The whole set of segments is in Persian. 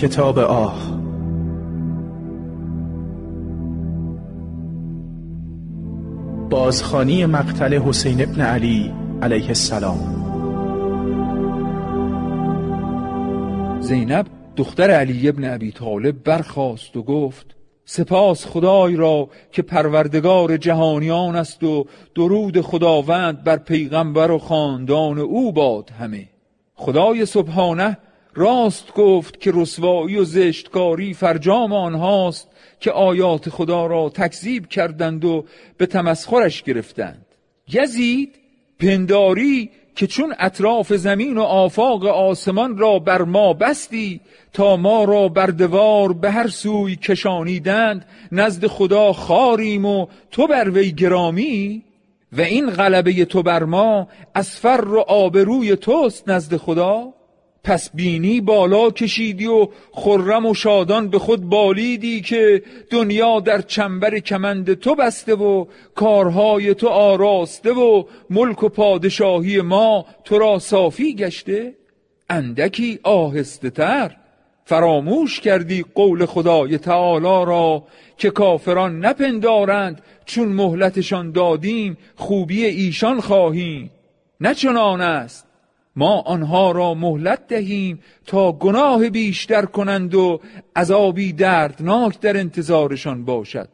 کتاب آه. بازخانی مقتل حسین ابن علی علیه السلام. زینب دختر علی ابن ابی طالب برخاست و گفت سپاس خدای را که پروردگار جهانیان است و درود خداوند بر پیغمبر و خاندان او باد همه. خدای سبحانه راست گفت که رسوایی و زشتکاری فرجام آنهاست که آیات خدا را تکذیب کردند و به تمسخرش گرفتند. یزید پنداری که چون اطراف زمین و آفاق آسمان را بر ما بستی تا ما را بردوار به هر سوی کشانیدند نزد خدا خاریم و تو بر وی گرامی؟ و این غلبه تو بر ما از فر و آبروی توست نزد خدا؟ پس بینی بالا کشیدی و خرم و شادان به خود بالیدی که دنیا در چنبر کمند تو بسته و کارهای تو آراسته و ملک و پادشاهی ما تو را صافی گشته؟ اندکی آهسته تر. فراموش کردی قول خدای تعالی را که کافران نپندارند چون مهلتشان دادیم خوبی ایشان خواهیم. نه چنان است. ما آنها را مهلت دهیم تا گناه بیشتر کنند و عذابی دردناک در انتظارشان باشد.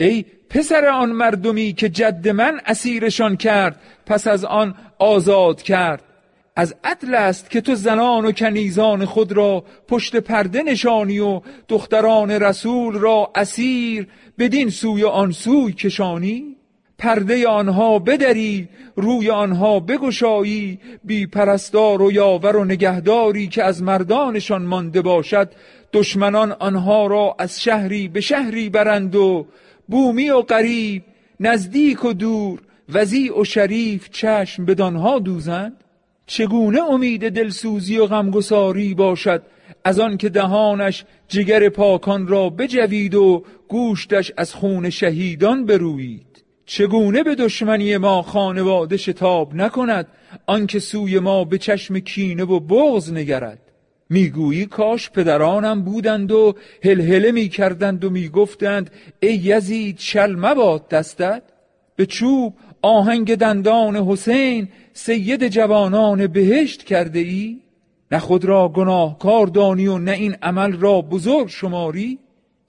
ای پسر آن مردمی که جد من اسیرشان کرد پس از آن آزاد کرد. از عدل است که تو زنان و کنیزان خود را پشت پرده نشانی و دختران رسول را اسیر بدین سوی آن سوی کشانی؟ پرده آنها بدری روی آنها بگشایی بی پرستار و یاور و نگهداری که از مردانشان مانده باشد دشمنان آنها را از شهری به شهری برند و بومی و قریب نزدیک و دور وزیع و شریف چشم بدانها دوزند؟ چگونه امید دلسوزی و غمگساری باشد از آن که دهانش جگر پاکان را بجوید و گوشتش از خون شهیدان بروید؟ چگونه به دشمنی ما خانواده شتاب نکند آنکه سوی ما به چشم کینه و بغض نگرد؟ می‌گویی کاش پدرانم بودند و هلهله می‌کردند و می‌گفتند ای یزید شل مباد دستت؟ به چوب آهنگ دندان حسین سید جوانان بهشت کرده ای؟ نه خود را گناهکار دانی و نه این عمل را بزرگ شماری؟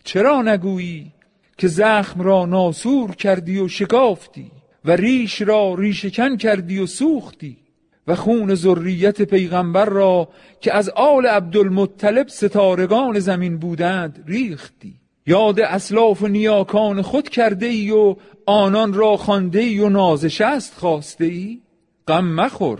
چرا نگویی؟ که زخم را ناسور کردی و شکافتی و ریش را ریشکن کردی و سوختی و خون ذریت پیغمبر را که از آل عبدالمطلب ستارگان زمین بودند ریختی. یاد اسلاف و نیاکان خود کرده ای و آنان را خانده ای و نازشست خواسته ای غم مخور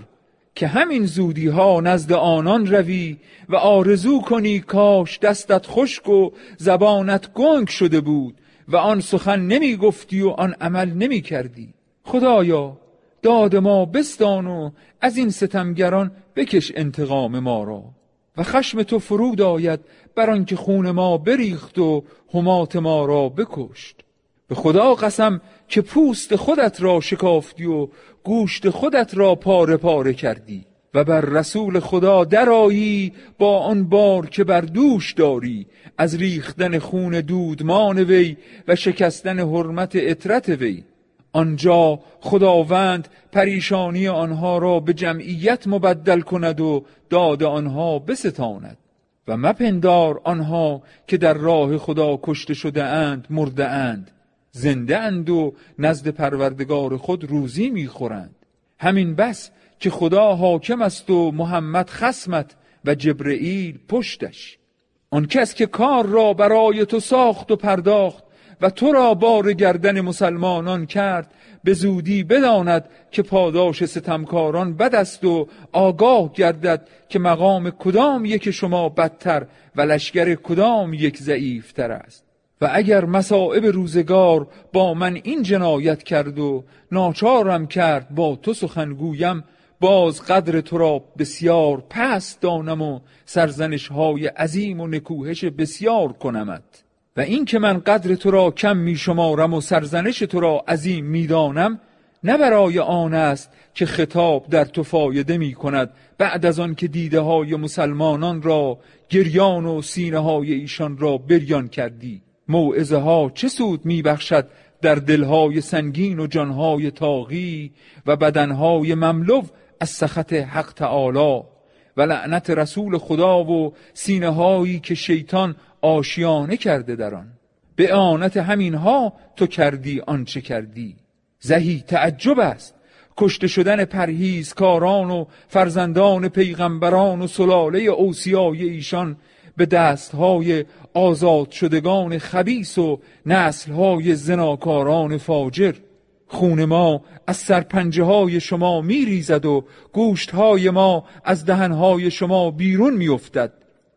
که همین زودی ها نزد آنان روی و آرزو کنی کاش دستت خشک و زبانت گنگ شده بود و آن سخن نمی گفتی و آن عمل نمی کردی خدایا داد ما بستان و از این ستمگران بکش انتقام ما را. و خشم تو فرود آید بر آنکه خون ما بریخت و همات ما را بکشت. به خدا قسم که پوست خودت را شکافتی و گوشت خودت را پاره پاره کردی. و بر رسول خدا درایی با آن بار که بر دوش داری از ریختن خون دودمان وی و شکستن حرمت اطرت وی. آنجا خداوند پریشانی آنها را به جمعیت مبدل کند و داد آنها بستاند. و مپندار آنها که در راه خدا کشته شده اند مرده اند. زنده اند و نزد پروردگار خود روزی می‌خورند. همین بس که خدا حاکم است و محمد خسمت و جبرئیل پشتش. آن کس که کار را برای تو ساخت و پرداخت و تو را بار گردن مسلمانان کرد به زودی بداند که پاداش ستمکاران بد است و آگاه گردد که مقام کدام یک شما بدتر و لشکر کدام یک ضعیفتر است. و اگر مسائب روزگار با من این جنایت کرد و ناچارم کرد با تو سخنگویم باز قدر تو را بسیار پست دانم و سرزنش های عظیم و نکوهش بسیار کنمت. و این که من قدر تو را کم می شمارم و سرزنش تو را عظیم می دانم نه برای آن است که خطاب در تو فایده می کند بعد از آن که دیده های مسلمانان را گریان و سینه های ایشان را بریان کردی. موعظه ها چه سود می بخشد در دلهای سنگین و جانهای تاغی و بدنهای مملو از سخط حق تعالی و لعنت رسول خدا و سینه هایی که شیطان آشیانه کرده در آن. به آنت همینها تو کردی آنچه کردی. زهی تعجب است. کشته شدن پرهیزکاران و فرزندان پیغمبران و سلاله اوسیای ایشان به دستهای آزاد شدگان خبیس و نسلهای زناکاران فاجر. خون ما از سرپنجه های شما می ریزد و گوشت های ما از دهنهای شما بیرون می افتد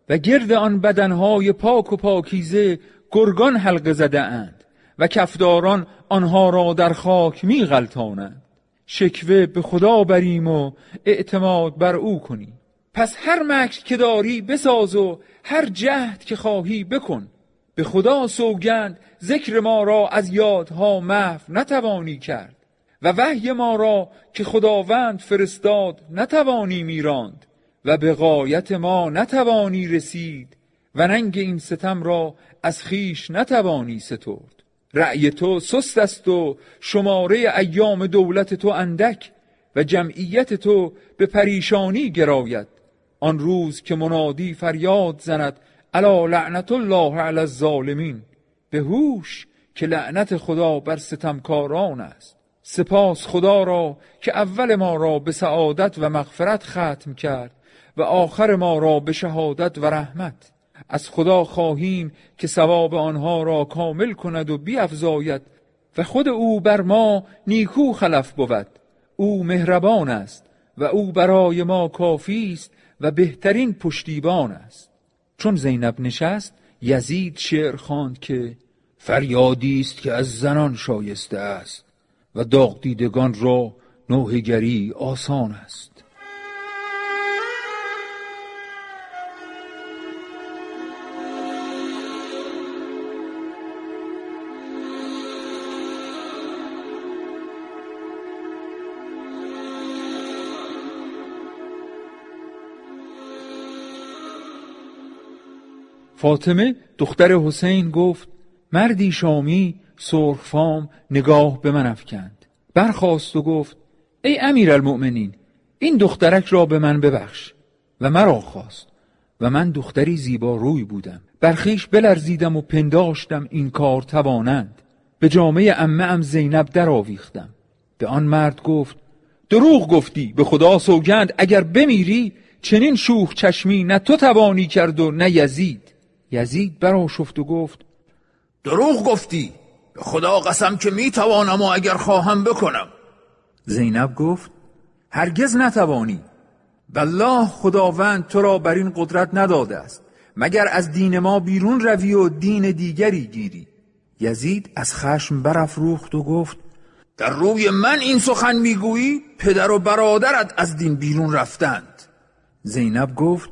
و گرد آن بدنهای پاک و پاکیزه گرگان حلقه زده اند و کفداران آنها را در خاک می غلطانند شکوه به خدا بریم و اعتماد بر او کنیم. پس هر مکر که داری بساز و هر جهد که خواهی بکن. به خدا سوگند ذکر ما را از یادها محو نتوانی کرد و وحی ما را که خداوند فرستاد نتوانی میراند و به قایت ما نتوانی رسید و ننگ این ستم را از خیش نتوانی سترد. رأی تو سست است و شماره ایام دولت تو اندک و جمعیت تو به پریشانی گراید. آن روز که منادی فریاد زند الا لعنت الله علی الظالمین. به هوش که لعنت خدا بر ستمکاران است. سپاس خدا را که اول ما را به سعادت و مغفرت ختم کرد و آخر ما را به شهادت و رحمت. از خدا خواهیم که ثواب آنها را کامل کند و بیافزاید و خود او بر ما نیکو خلف بود. او مهربان است و او برای ما کافی است و بهترین پشتیبان است. چون زینب نشست یزید شعر خواند که فریادی است که از زنان شایسته است و داغ دیدگان را نوهگری آسان است. فاطمه دختر حسین گفت مردی شامی سرخفام نگاه به من افکند. برخواست و گفت ای امیر المؤمنین این دخترک را به من ببخش. و مرا خواست. و من دختری زیبا روی بودم. برخیش بلرزیدم و پنداشتم این کار توانند. به جامعه امه ام زینب در آویختم به آن مرد گفت دروغ گفتی به خدا سوگند اگر بمیری چنین شوخ چشمی نه تو توانی کرد و نه یزید. یزید براشفت و گفت دروغ گفتی. به خدا قسم که می‌توانم و اگر خواهم بکنم. زینب گفت هرگز نتوانی. بالله خداوند تو را بر این قدرت نداده است. مگر از دین ما بیرون روی و دین دیگری گیری؟ یزید از خشم برافروخت و گفت در روی من این سخن می‌گویی؟ پدر و برادرت از دین بیرون رفتند. زینب گفت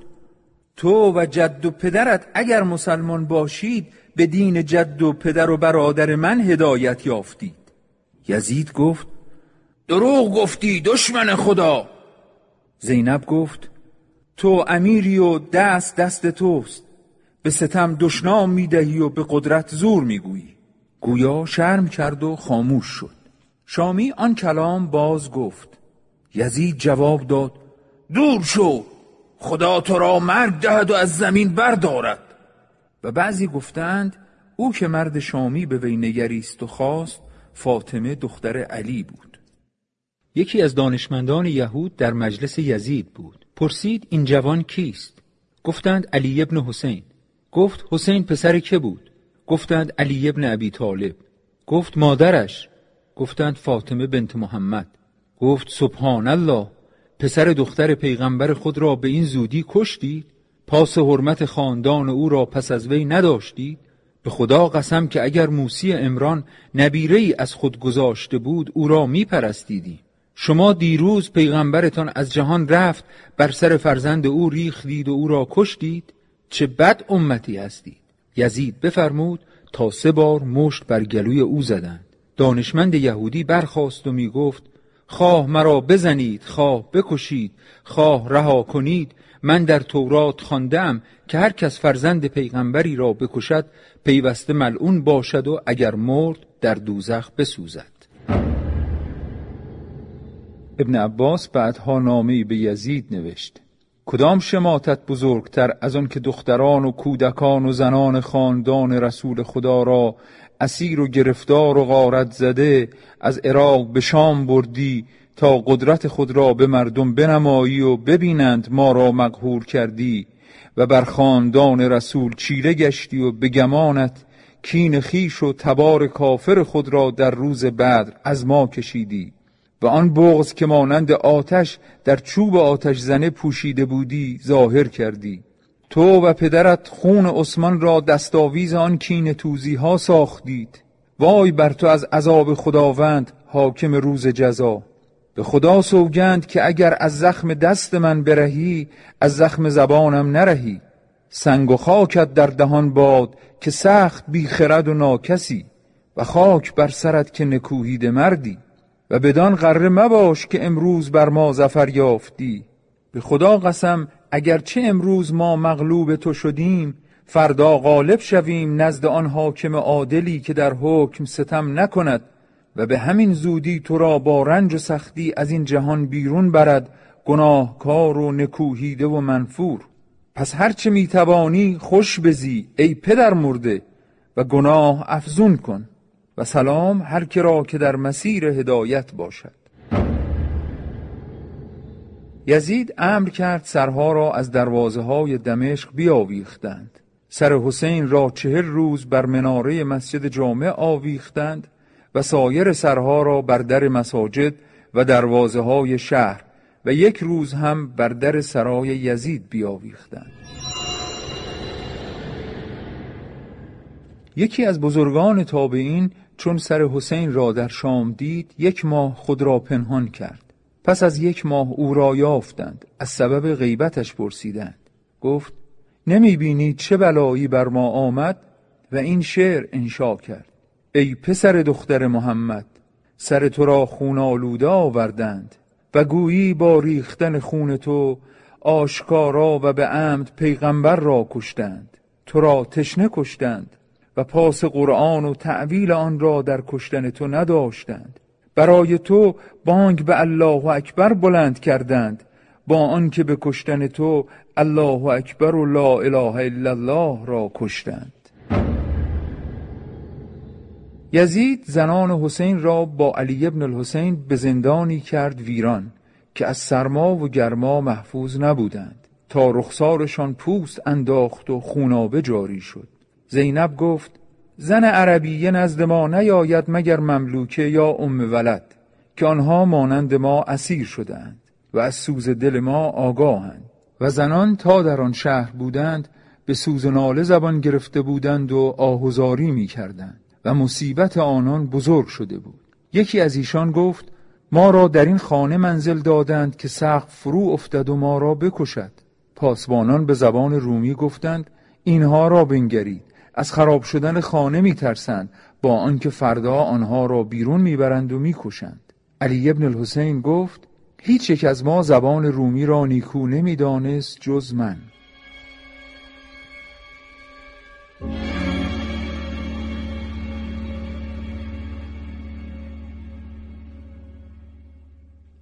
تو و جد و پدرت اگر مسلمان باشید به دین جد و پدر و برادر من هدایت یافتید. یزید گفت دروغ گفتی دشمن خدا. زینب گفت تو امیری و دست دست توست. به ستم دشنام می‌دهی و به قدرت زور می‌گویی. گویا شرم کرد و خاموش شد. شامی آن کلام باز گفت. یزید جواب داد دور شو. خدا تو را مرگ دهد و از زمین بردارد. و بعضی گفتند او که مرد شامی به وی نگریست و خواست فاطمه دختر علی بود. یکی از دانشمندان یهود در مجلس یزید بود. پرسید این جوان کیست؟ گفتند علی ابن حسین. گفت حسین پسر که بود؟ گفتند علی ابن ابی طالب. گفت مادرش؟ گفتند فاطمه بنت محمد. گفت سبحان الله. پسر دختر پیغمبر خود را به این زودی کشتید پاس حرمت خاندان او را پس از وی نداشتید؟ به خدا قسم که اگر موسی امران نبیره ای از خود گذاشته بود او را می پرستیدی. شما دیروز پیغمبرتان از جهان رفت بر سر فرزند او ریختید و او را کشتید؟ چه بد امتی هستید. یزید بفرمود تا سه بار مشت بر گلوی او زدند. دانشمند یهودی برخاست و می گفت خواه مرا بزنید خواه بکشید خواه رها کنید من در تورات خواندم که هر کس فرزند پیغمبری را بکشد پیوسته ملعون باشد و اگر مرد در دوزخ بسوزد. ابن عباس بعدها نامه به یزید نوشت. کدام شماتت بزرگتر از آن که دختران و کودکان و زنان خاندان رسول خدا را اسیر و گرفتار و غارت زده از عراق به شام بردی تا قدرت خود را به مردم بنمایی و ببینند ما را مقهور کردی و بر خاندان رسول چیره گشتی و به گمانت کین خیش و تبار کافر خود را در روز بدر از ما کشیدی و آن بغز که مانند آتش در چوب آتش زنه پوشیده بودی ظاهر کردی. تو و پدرت خون عثمان را دستاویز آن کین توزی ها ساختید. وای بر تو از عذاب خداوند حاکم روز جزا. به خدا سوگند که اگر از زخم دست من برهی از زخم زبانم نرهی. سنگ و خاکت در دهان باد که سخت بیخرد و ناکسی. و خاک بر سرت که نکوهید مردی. و بدان قره مباش که امروز بر ما زفر یافتی. به خدا قسم اگرچه امروز ما مغلوب تو شدیم فردا غالب شویم نزد آن حاکم عادلی که در حکم ستم نکند و به همین زودی تو را با رنج و سختی از این جهان بیرون برد گناهکار و نکوهیده و منفور. پس هرچه می‌توانی خوش بزی ای پدر مرده و گناه افزون کن و سلام هر که را که در مسیر هدایت باشد. یزید امر کرد سرها را از دروازه های دمشق بیاویختند. سر حسین را چهل روز بر مناره مسجد جامع آویختند و سایر سرها را بر در مساجد و دروازه های شهر و یک روز هم بر در سرای یزید بیاویختند. یکی از بزرگان تابعین چون سر حسین را در شام دید یک ماه خود را پنهان کرد. پس از یک ماه او را یافتند. از سبب غیبتش پرسیدند. گفت نمی بینید چه بلایی بر ما آمد؟ و این شعر انشا کرد. ای پسر دختر محمد سر تو را خون آلوده آوردند و گویی با ریختن خون تو آشکارا و به عمد پیغمبر را کشتند. تو را تشنه کشتند و پاس قرآن و تعویل آن را در کشتن تو نداشتند. برای تو بانگ به الله اکبر بلند کردند. با آنکه به کشتن تو الله اکبر و لا اله الا الله را کشتند. یزید زنان حسین را با علی ابن الحسین به زندانی کرد ویران که از سرما و گرما محفوظ نبودند. تا رخسارشان پوست انداخت و خونابه جاری شد. زینب گفت زن عربیه نزد ما نیاید مگر مملوکه یا ام ولد که آنها مانند ما اسیر شدند و از سوز دل ما آگاهند. و زنان تا در آن شهر بودند به سوز ناله زبان گرفته بودند و آهوزاری می کردند و مصیبت آنان بزرگ شده بود. یکی از ایشان گفت ما را در این خانه منزل دادند که سقف فرو افتد و ما را بکشد. پاسبانان به زبان رومی گفتند اینها را بنگرید. از خراب شدن خانه میترسند با آنکه فردا آنها را بیرون می‌برند و می‌کشند. علی ابن الحسین گفت هیچ یک از ما زبان رومی را نیکو نمی‌دانست جز من.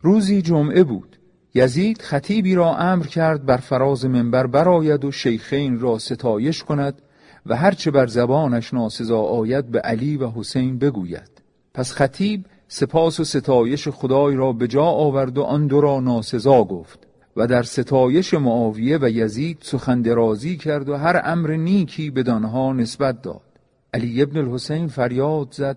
روزی جمعه بود. یزید خطیبی را امر کرد بر فراز منبر براید و شیخین را ستایش کند و هرچه بر زبانش ناسزا آید به علی و حسین بگوید. پس خطیب سپاس و ستایش خدای را به جا آورد و آن دو را ناسزا گفت و در ستایش معاویه و یزید سخن درازی کرد و هر امر نیکی بدانها نسبت داد. علی ابن الحسین فریاد زد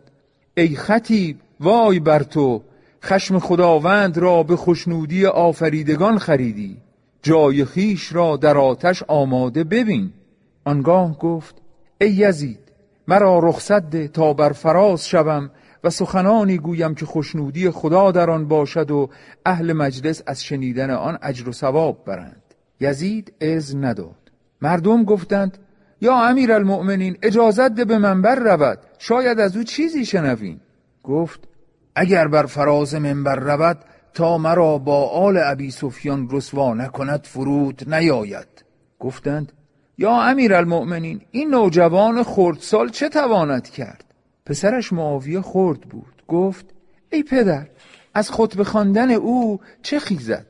ای خطیب وای بر تو خشم خداوند را به خوشنودی آفریدگان خریدی. جای خیش را در آتش آماده ببین. آنگاه گفت ای یزید مرا رخصت ده تا بر فراز شوم و سخنانی گویم که خوشنودی خدا در آن باشد و اهل مجلس از شنیدن آن اجر و ثواب برند. یزید از نداد. مردم گفتند یا امیر المؤمنین اجازت ده به منبر رود شاید از او چیزی شنویم. گفت اگر بر فراز منبر رود تا مرا با آل ابی سفیان رسوا نکند فرود نیاید. گفتند یا امیر المؤمنین این نوجوان خردسال چه تواند کرد؟ پسرش معاویه خرد بود. گفت ای پدر از خطبه خواندن او چه خیزد؟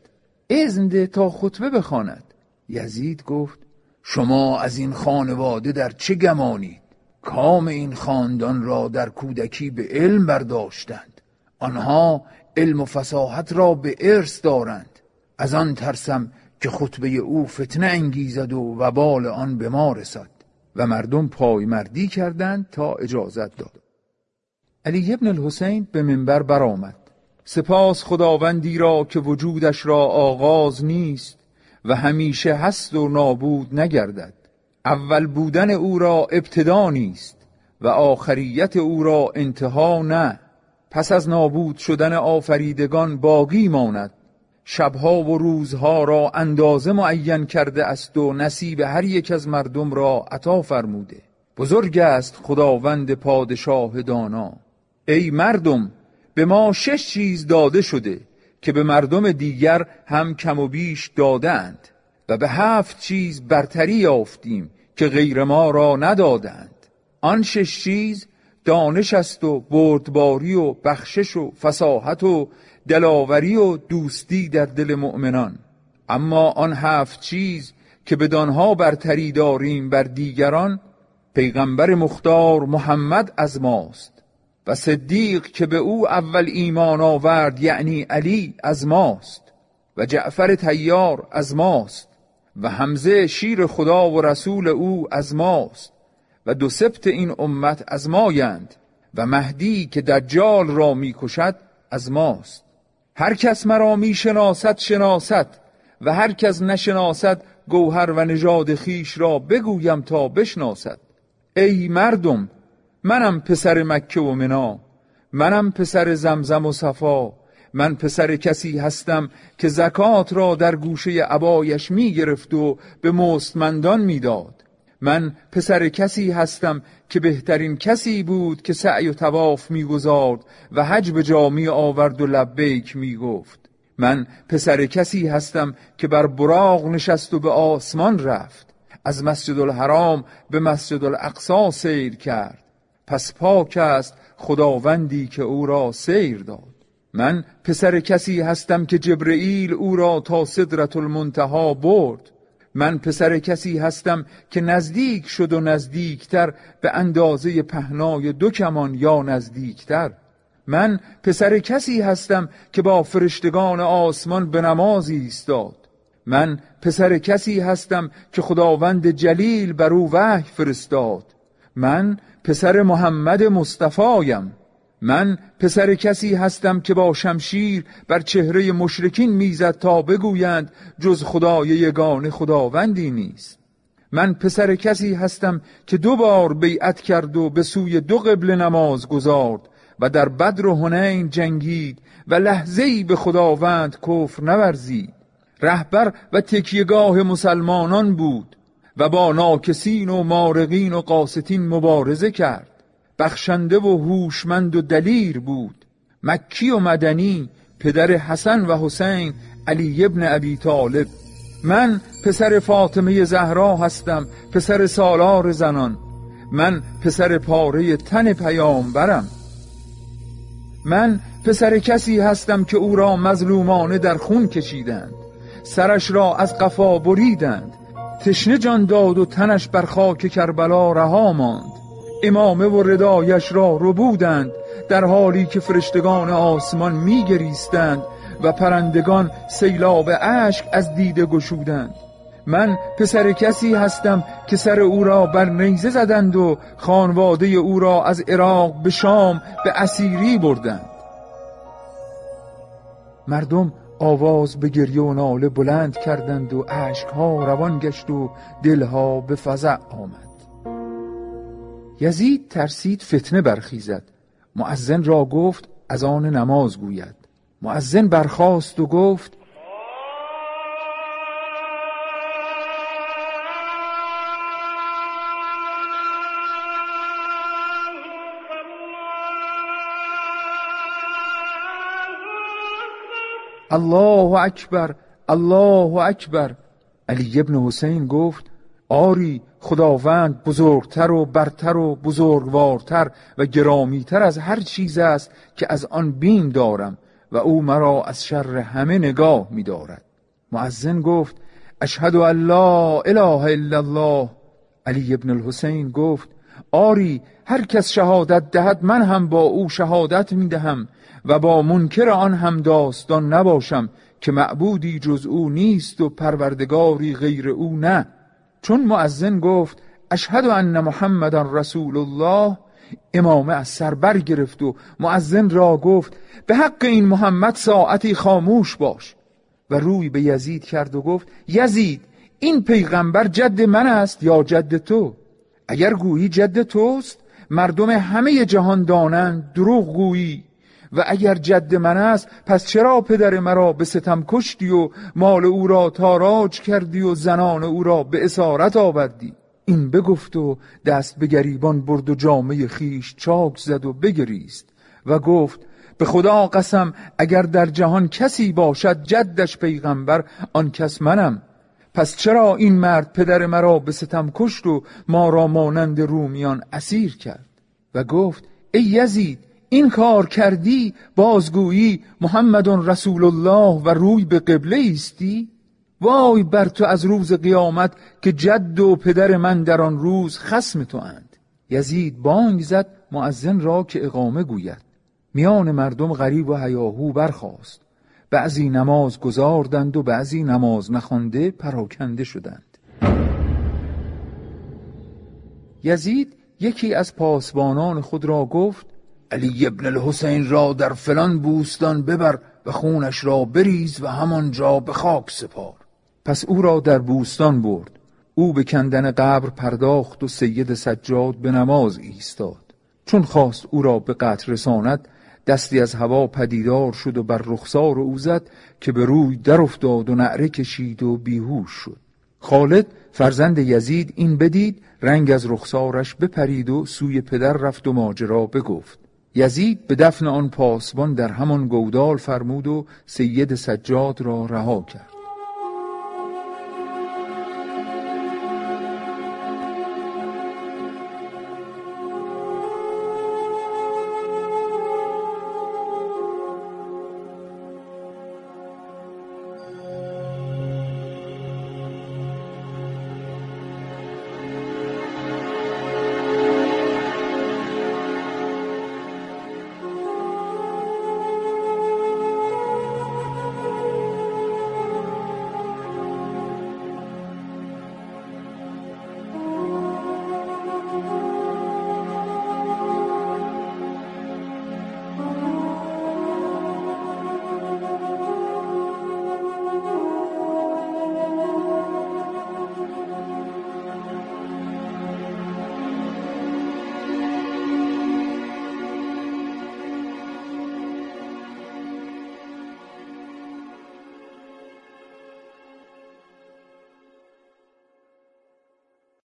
اذن ده تا خطبه بخواند. یزید گفت شما از این خانواده در چه گمانید؟ کام این خاندان را در کودکی به علم برداشتند. آنها علم و فساحت را به ارث دارند. از آن ترسم که خطبه او فتنه انگیزد و وبال آن به ما رسد. و مردم پایمردی کردند تا اجازت داد. علی ابن الحسین به منبر برآمد. سپاس خداوندی را که وجودش را آغاز نیست و همیشه هست و نابود نگردد. اول بودن او را ابتدا نیست و آخریت او را انتها نه. پس از نابود شدن آفریدگان باقی ماند. شبها و روزها را اندازه معین کرده است و نصیب هر یک از مردم را عطا فرموده. بزرگ است خداوند پادشاه دانا. ای مردم به ما شش چیز داده شده که به مردم دیگر هم کم و بیش دادند و به هفت چیز برتری یافتیم که غیر ما را ندادند آن شش چیز دانش است و بردباری و بخشش و فساحت و دلاوری و دوستی در دل مؤمنان. اما آن هفت چیز که بدانها برتری داریم بر دیگران پیغمبر مختار محمد از ماست و صدیق که به او اول ایمان آورد یعنی علی از ماست و جعفر تیار از ماست و حمزه شیر خدا و رسول او از ماست و دو سبت این امت از مایند و مهدی که دجال را می‌کشد از ماست. هر کس مرا می‌شناسد شناست و هر کس نشناسد گوهر و نژاد خیش را بگویم تا بشناسد ای مردم منم پسر مکه و منا منم پسر زمزم و صفا من پسر کسی هستم که زکات را در گوشه عبایش می گرفت و به مستمندان می‌داد. من پسر کسی هستم که بهترین کسی بود که سعی و تواف می‌گذارد و حج به جامی آورد و لبیک می‌گفت. من پسر کسی هستم که بر براغ نشست و به آسمان رفت. از مسجد الحرام به مسجد الاقصا سیر کرد. پس پاک است خداوندی که او را سیر داد. من پسر کسی هستم که جبرئیل او را تا صدرت المنتها برد. من پسر کسی هستم که نزدیک شد و نزدیکتر به اندازه پهنای دو کمان یا نزدیکتر. من پسر کسی هستم که با فرشتگان آسمان به نماز ایستاد. من پسر کسی هستم که خداوند جلیل بر او وحی فرستاد. من پسر محمد مصطفایم من پسر کسی هستم که با شمشیر بر چهره مشرکین می‌زد تا بگویند جز خدای یگان خداوندی نیست. من پسر کسی هستم که دو بار بیعت کرد و به سوی دو قبل نماز گذارد و در بدر و هنین جنگید و لحظه‌ای به خداوند کفر نورزید. رهبر و تکیهگاه مسلمانان بود و با ناکسین و مارقین و قاستین مبارزه کرد. بخشنده و هوشمند و دلیر بود. مکی و مدنی پدر حسن و حسین علی ابن ابی طالب. من پسر فاطمه زهرا هستم پسر سالار زنان. من پسر پاره تن پیامبرم. من پسر کسی هستم که او را مظلومانه در خون کشیدند. سرش را از قفا بریدند. تشنه جان داد و تنش بر خاک کربلا رها ماند. امامه و ردایش را ربودند در حالی که فرشتگان آسمان میگریستند و پرندگان سیلاب اشک از دیده گشودند. من پسر کسی هستم که سر او را بر نیزه زدند و خانواده او را از عراق به شام به اسیری بردند. مردم آواز به گریه و ناله بلند کردند و اشکها روان گشت و دلها به فضع آمد. یزید ترسید فتنه برخیزد. معزن را گفت از آن نماز گوید. معزن برخاست و گفت الله اکبر الله اکبر. علی ابن حسین گفت آری خداوند بزرگتر و برتر و بزرگوارتر و گرامیتر از هر چیز است که از آن بیم دارم و او مرا از شر همه نگاه می دارد معزن گفت اشهد ان لا اله الا الله. علی ابن الحسین گفت آری هر کس شهادت دهد من هم با او شهادت می دهم و با منکر آن هم داستان نباشم که معبودی جز او نیست و پروردگاری غیر او نه. چون معزن گفت اشهد ان محمد رسول الله. امامه از سر برگرفت و معزن را گفت به حق این محمد ساعتی خاموش باش. و روی به یزید کرد و گفت یزید این پیغمبر جد من است یا جد تو؟ اگر گویی جد توست مردم همه جهان دانند دروغ گویی. و اگر جد من است پس چرا پدر مرا به ستم کشتی و مال او را تاراج کردی و زنان او را به اسارت آوردی؟ این بگفت و دست به گریبان برد و جامعه خیش چاک زد و بگریست و گفت به خدا قسم اگر در جهان کسی باشد جدش پیغمبر آن کس منم. پس چرا این مرد پدر مرا به ستم کشت و ما را مانند رومیان اسیر کرد؟ و گفت ای یزید این کار کردی بازگویی محمد رسول الله و روی به قبله ایستی؟ وای بر تو از روز قیامت که جد و پدر من در آن روز خسم تو اند یزید بانگ زد معزن را که اقامه گوید. میان مردم غریب و هیاهو برخاست. بعضی نماز گذاردند و بعضی نماز نخوانده پراکنده شدند. یزید یکی از پاسبانان خود را گفت علی ابن الحسین را در فلان بوستان ببر و خونش را بریز و همانجا به خاک سپار. پس او را در بوستان برد. او به کندن قبر پرداخت و سید سجاد به نماز ایستاد. چون خواست او را به قتل رساند دستی از هوا پدیدار شد و بر رخسار او زد که به روی در افتاد و نعره کشید و بیهوش شد. خالد فرزند یزید این بدید رنگ از رخسارش بپرید و سوی پدر رفت و ماجرا بگفت. یزید به دفن آن پاسبان در همان گودال فرمود و سید سجاد را رها کرد.